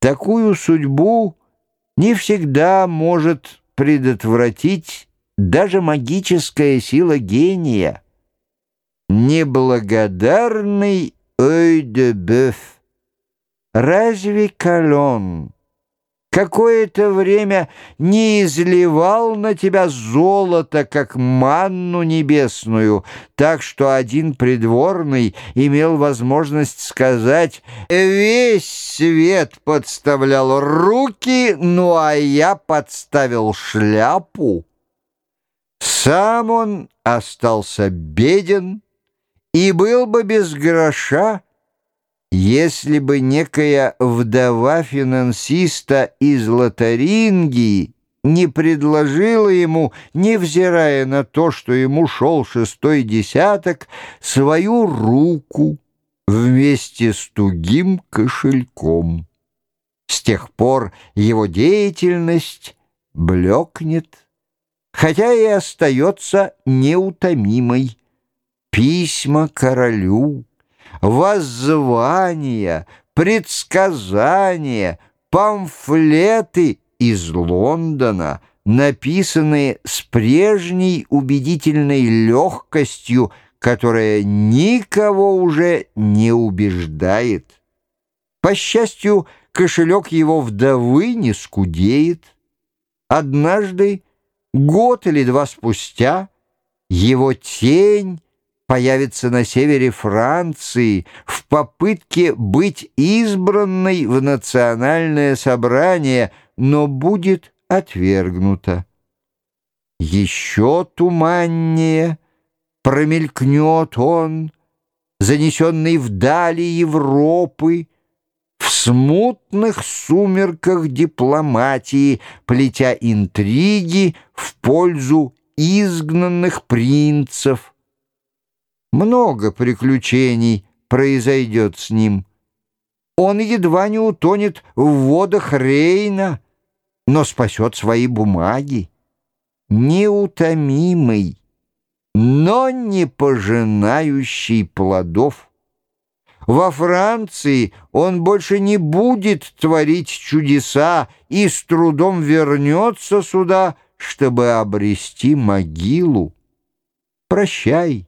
Такую судьбу не всегда может предотвратить даже магическая сила гения. Неблагодарный ой де бœuf. Разве Калон какое-то время не изливал на тебя золото, как манну небесную, так что один придворный имел возможность сказать «Весь свет подставлял руки, ну а я подставил шляпу». Сам он остался беден и был бы без гроша, если бы некая вдова финансиста из Лотарингии не предложила ему, невзирая на то, что ему шел шестой десяток, свою руку вместе с тугим кошельком. С тех пор его деятельность блекнет, хотя и остается неутомимой. Письма королю — воззвания, предсказания, памфлеты из Лондона, написанные с прежней убедительной легкостью, которая никого уже не убеждает. По счастью, кошелек его вдовы не скудеет. Однажды, год или два спустя, его тень появится на севере Франции в попытке быть избранной в национальное собрание, но будет отвергнута. Еще туманнее промелькнет он, занесенный вдали Европы, в смутных сумерках дипломатии, плетя интриги в пользу изгнанных принцев, много приключений произойдет с ним. Он едва не утонет в водах Рейна, но спасет свои бумаги. Неутомимый, но не пожинающий плодов. Во Франции он больше не будет творить чудеса и с трудом вернется сюда, чтобы обрести могилу. Прощай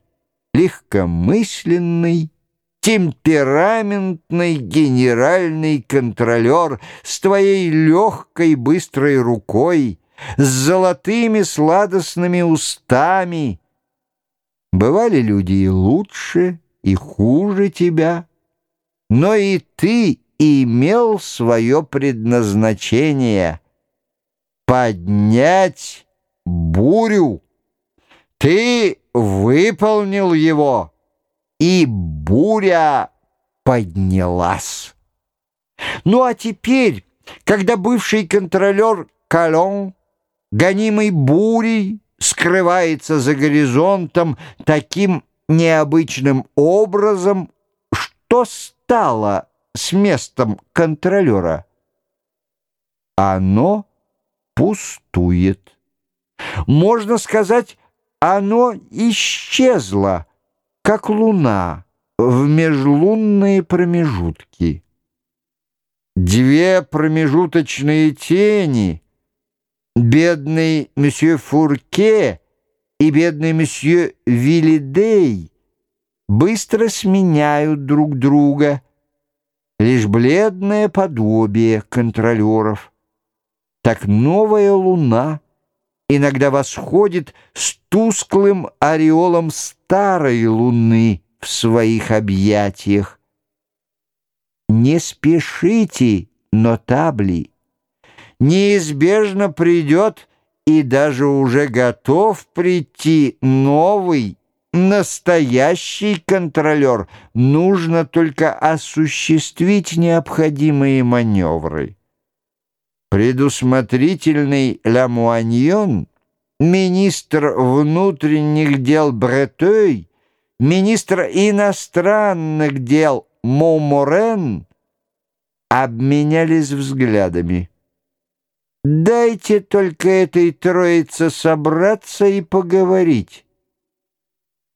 легкомысленный, темпераментный генеральный контролер с твоей легкой быстрой рукой, с золотыми сладостными устами. Бывали люди и лучше, и хуже тебя, но и ты имел свое предназначение — поднять бурю. Ты выполнил его, и буря поднялась. Ну а теперь, когда бывший контролер Калон, гонимый бурей, скрывается за горизонтом таким необычным образом, что стало с местом контролера? Оно пустует. Можно сказать, оно исчезло, как луна, в межлунные промежутки. Две промежуточные тени, бедный месье Фурке и бедный месье Виллидей, быстро сменяют друг друга, лишь бледное подобие контролеров. Так новая луна — иногда восходит с тусклым ореолом старой луны в своих объятиях. Не спешите, нотабли, неизбежно придет и даже уже готов прийти новый, настоящий контролер. Нужно только осуществить необходимые маневры. Предусмотрительный Ламуаньон, министр внутренних дел Бретой, министр иностранных дел Моморен обменялись взглядами. Дайте только этой троице собраться и поговорить.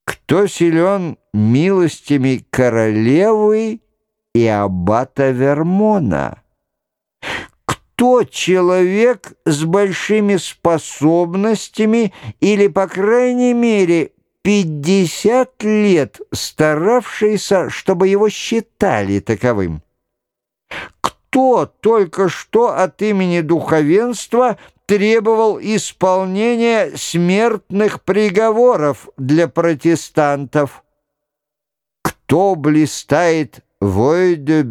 Кто силен милостями королевы и аббата Вермона? Кто человек с большими способностями или, по крайней мере, 50 лет старавшийся, чтобы его считали таковым? Кто только что от имени духовенства требовал исполнения смертных приговоров для протестантов? Кто блистает вой де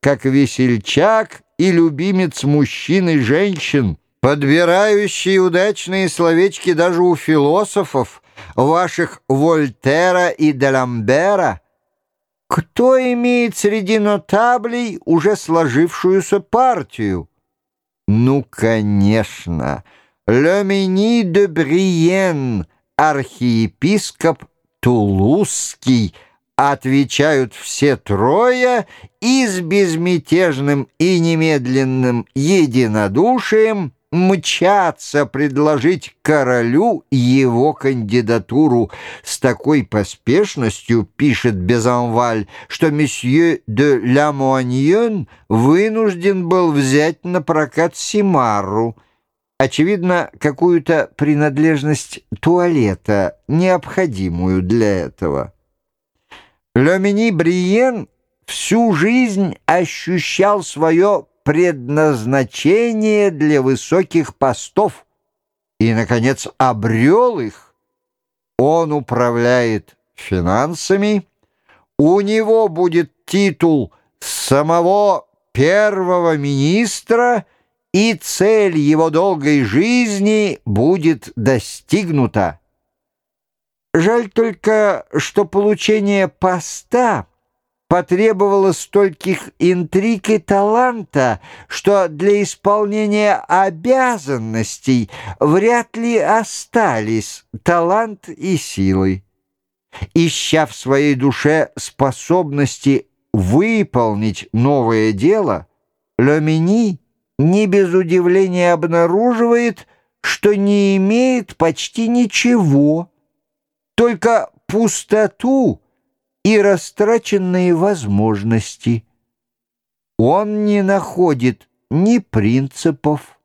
как весельчак и любимец мужчин и женщин, подбирающий удачные словечки даже у философов, ваших Вольтера и Деламбера? Кто имеет среди нотаблей уже сложившуюся партию? Ну, конечно, Лемени де Бриен, архиепископ Тулузский, отвечают все трое и с безмятежным и немедленным единодушием мчаться предложить королю его кандидатуру. С такой поспешностью, пишет Безанваль, что месье де Ламуаньон вынужден был взять на прокат Симару, очевидно, какую-то принадлежность туалета, необходимую для этого. Лемини Бриен всю жизнь ощущал свое предназначение для высоких постов и, наконец, обрел их. Он управляет финансами, у него будет титул самого первого министра, и цель его долгой жизни будет достигнута. Жаль только, что получение поста потребовало стольких интриг и таланта, что для исполнения обязанностей вряд ли остались талант и силы. Ища в своей душе способности выполнить новое дело, Ломини не без удивления обнаруживает, что не имеет почти ничего, только пустоту и растраченные возможности. Он не находит ни принципов,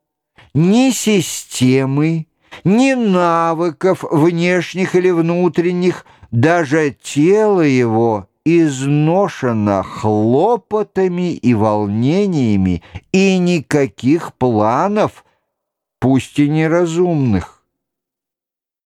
ни системы, ни навыков внешних или внутренних, даже тело его изношено хлопотами и волнениями, и никаких планов, пусть и неразумных.